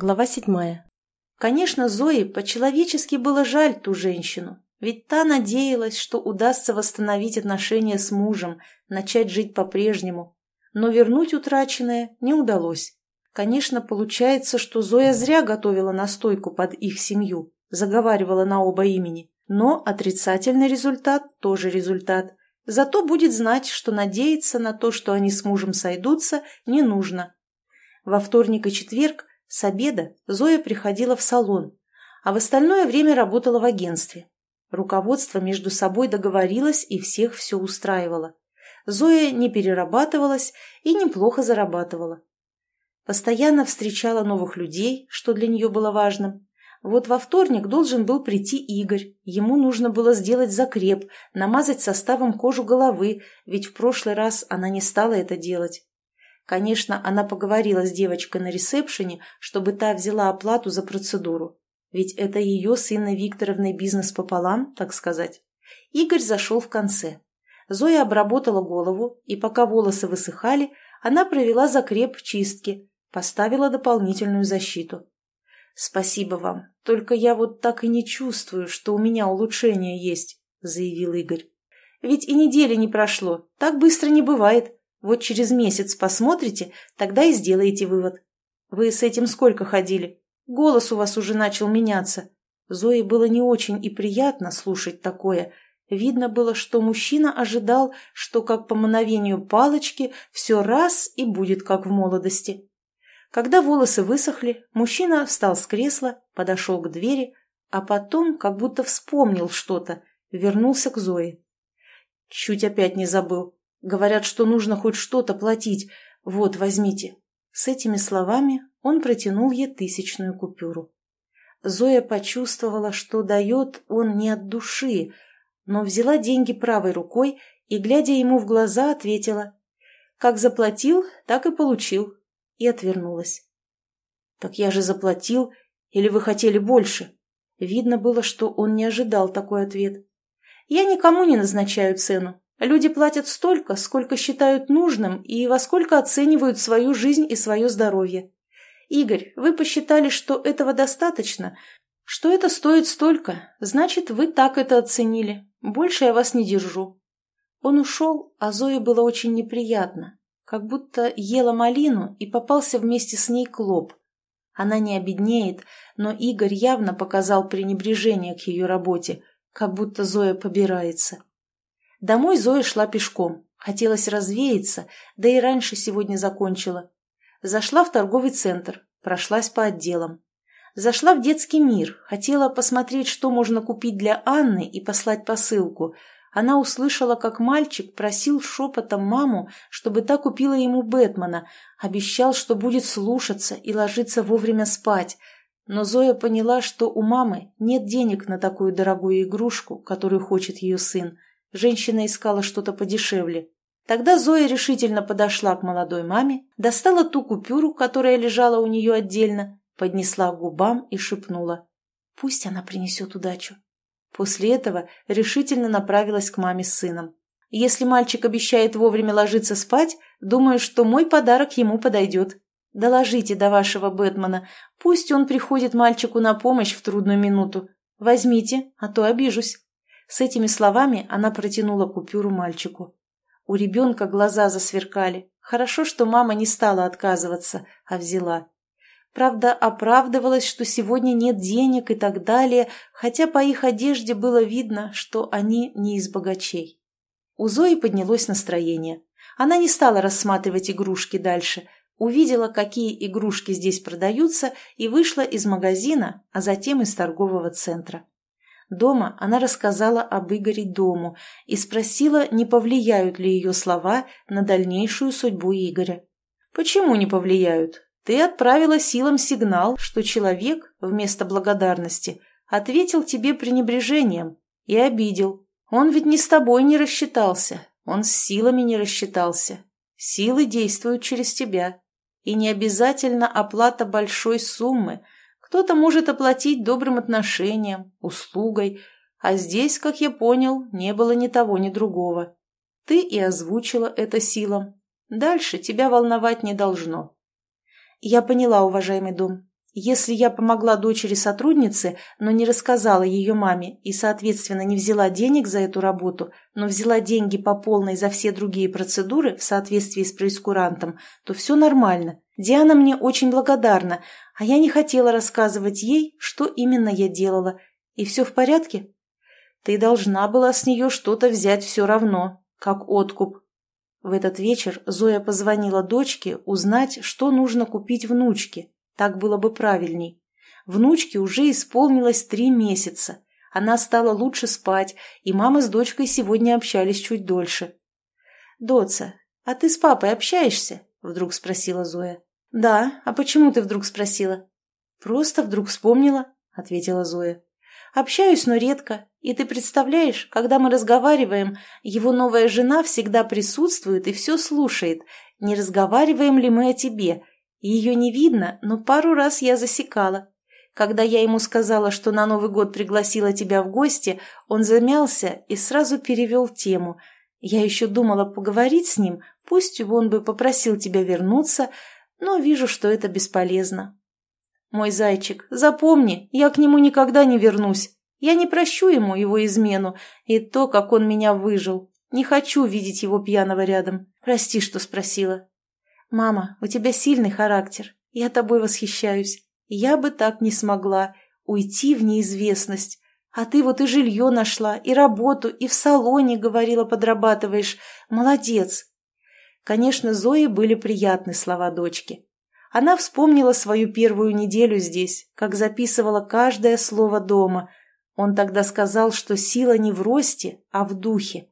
Глава седьмая. Конечно, Зое по-человечески было жаль ту женщину, ведь та надеялась, что удастся восстановить отношения с мужем, начать жить по-прежнему. Но вернуть утраченное не удалось. Конечно, получается, что Зоя зря готовила настойку под их семью, заговаривала на оба имени. Но отрицательный результат тоже результат. Зато будет знать, что надеяться на то, что они с мужем сойдутся, не нужно. Во вторник и четверг с обеда Зоя приходила в салон, а в остальное время работала в агентстве. Руководство между собой договорилось и всех все устраивало. Зоя не перерабатывалась и неплохо зарабатывала. Постоянно встречала новых людей, что для нее было важным. Вот во вторник должен был прийти Игорь. Ему нужно было сделать закреп, намазать составом кожу головы, ведь в прошлый раз она не стала это делать. Конечно, она поговорила с девочкой на ресепшене, чтобы та взяла оплату за процедуру. Ведь это ее с Инной Викторовной бизнес пополам, так сказать. Игорь зашел в конце. Зоя обработала голову, и пока волосы высыхали, она провела закреп чистки, поставила дополнительную защиту. «Спасибо вам, только я вот так и не чувствую, что у меня улучшение есть», — заявил Игорь. «Ведь и недели не прошло, так быстро не бывает. Вот через месяц посмотрите, тогда и сделаете вывод. Вы с этим сколько ходили? Голос у вас уже начал меняться. Зое было не очень и приятно слушать такое. Видно было, что мужчина ожидал, что как по мановению палочки все раз и будет как в молодости. Когда волосы высохли, мужчина встал с кресла, подошел к двери, а потом, как будто вспомнил что-то, вернулся к Зое. Чуть опять не забыл. Говорят, что нужно хоть что-то платить. Вот, возьмите». С этими словами он протянул ей тысячную купюру. Зоя почувствовала, что дает он не от души, но взяла деньги правой рукой и, глядя ему в глаза, ответила «Как заплатил, так и получил» и отвернулась. «Так я же заплатил, или вы хотели больше?» Видно было, что он не ожидал такой ответ. «Я никому не назначаю цену. Люди платят столько, сколько считают нужным и во сколько оценивают свою жизнь и свое здоровье. Игорь, вы посчитали, что этого достаточно, что это стоит столько, значит, вы так это оценили. Больше я вас не держу. Он ушел, а Зое было очень неприятно, как будто ела малину и попался вместе с ней клоп. Она не обеднеет, но Игорь явно показал пренебрежение к ее работе, как будто Зоя побирается. Домой Зоя шла пешком. Хотелось развеяться, да и раньше сегодня закончила. Зашла в торговый центр, прошлась по отделам. Зашла в детский мир, хотела посмотреть, что можно купить для Анны и послать посылку. Она услышала, как мальчик просил шепотом маму, чтобы та купила ему Бэтмена, обещал, что будет слушаться и ложиться вовремя спать. Но Зоя поняла, что у мамы нет денег на такую дорогую игрушку, которую хочет ее сын. Женщина искала что-то подешевле. Тогда Зоя решительно подошла к молодой маме, достала ту купюру, которая лежала у нее отдельно, поднесла к губам и шепнула. «Пусть она принесет удачу». После этого решительно направилась к маме с сыном. «Если мальчик обещает вовремя ложиться спать, думаю, что мой подарок ему подойдет. Доложите до вашего Бэтмена, пусть он приходит мальчику на помощь в трудную минуту. Возьмите, а то обижусь». С этими словами она протянула купюру мальчику. У ребенка глаза засверкали. Хорошо, что мама не стала отказываться, а взяла. Правда, оправдывалась, что сегодня нет денег и так далее, хотя по их одежде было видно, что они не из богачей. У Зои поднялось настроение. Она не стала рассматривать игрушки дальше, увидела, какие игрушки здесь продаются, и вышла из магазина, а затем из торгового центра. Дома она рассказала об Игоре дому и спросила, не повлияют ли ее слова на дальнейшую судьбу Игоря. «Почему не повлияют? Ты отправила силам сигнал, что человек, вместо благодарности, ответил тебе пренебрежением и обидел. Он ведь не с тобой не рассчитался, он с силами не рассчитался. Силы действуют через тебя. И не обязательно оплата большой суммы – кто-то может оплатить добрым отношением, услугой, а здесь, как я понял, не было ни того, ни другого. Ты и озвучила это силам. Дальше тебя волновать не должно. Я поняла, уважаемый дом. Если я помогла дочери-сотруднице, но не рассказала ее маме и, соответственно, не взяла денег за эту работу, но взяла деньги по полной за все другие процедуры в соответствии с проискурантом, то все нормально. Диана мне очень благодарна, а я не хотела рассказывать ей, что именно я делала. И все в порядке? Ты должна была с нее что-то взять все равно, как откуп. В этот вечер Зоя позвонила дочке узнать, что нужно купить внучке. Так было бы правильней. Внучке уже исполнилось три месяца. Она стала лучше спать, и мама с дочкой сегодня общались чуть дольше. «Доца, а ты с папой общаешься?» – вдруг спросила Зоя. «Да, а почему ты вдруг спросила?» «Просто вдруг вспомнила», — ответила Зоя. «Общаюсь, но редко. И ты представляешь, когда мы разговариваем, его новая жена всегда присутствует и все слушает. Не разговариваем ли мы о тебе? Ее не видно, но пару раз я засекала. Когда я ему сказала, что на Новый год пригласила тебя в гости, он замялся и сразу перевел тему. Я еще думала поговорить с ним, пусть он бы попросил тебя вернуться, но вижу, что это бесполезно. Мой зайчик, запомни, я к нему никогда не вернусь. Я не прощу ему его измену и то, как он меня выжил. Не хочу видеть его пьяного рядом. Прости, что спросила. Мама, у тебя сильный характер. Я тобой восхищаюсь. Я бы так не смогла. Уйти в неизвестность. А ты вот и жилье нашла, и работу, и в салоне, говорила, подрабатываешь. Молодец. Конечно, Зое были приятны слова дочки. Она вспомнила свою первую неделю здесь, как записывала каждое слово дома. Он тогда сказал, что сила не в росте, а в духе.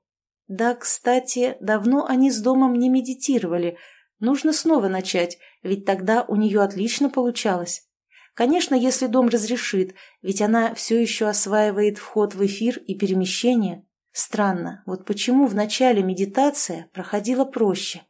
Да, кстати, давно они с домом не медитировали. Нужно снова начать, ведь тогда у нее отлично получалось. Конечно, если дом разрешит, ведь она все еще осваивает вход в эфир и перемещение. Странно, вот почему в начале медитация проходила проще.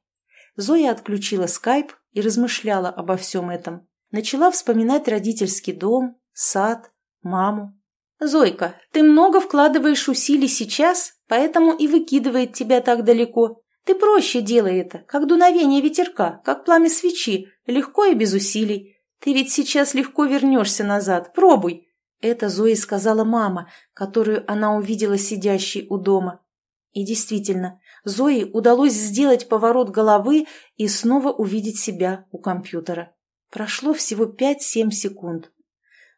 Зоя отключила скайп и размышляла обо всем этом. Начала вспоминать родительский дом, сад, маму. «Зойка, ты много вкладываешь усилий сейчас, поэтому и выкидывает тебя так далеко. Ты проще делай это, как дуновение ветерка, как пламя свечи, легко и без усилий. Ты ведь сейчас легко вернешься назад, пробуй. Это Зои сказала мама, которую она увидела сидящей у дома. И действительно, Зои удалось сделать поворот головы и снова увидеть себя у компьютера. Прошло всего 5-7 секунд.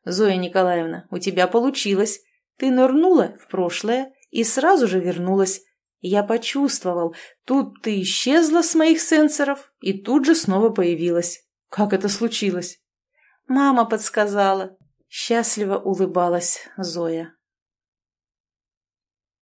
«Зоя Николаевна, у тебя получилось. Ты нырнула в прошлое и сразу же вернулась. Я почувствовал, тут ты исчезла с моих сенсоров и тут же снова появилась. Как это случилось?» «Мама подсказала», Счастливо улыбалась Зоя.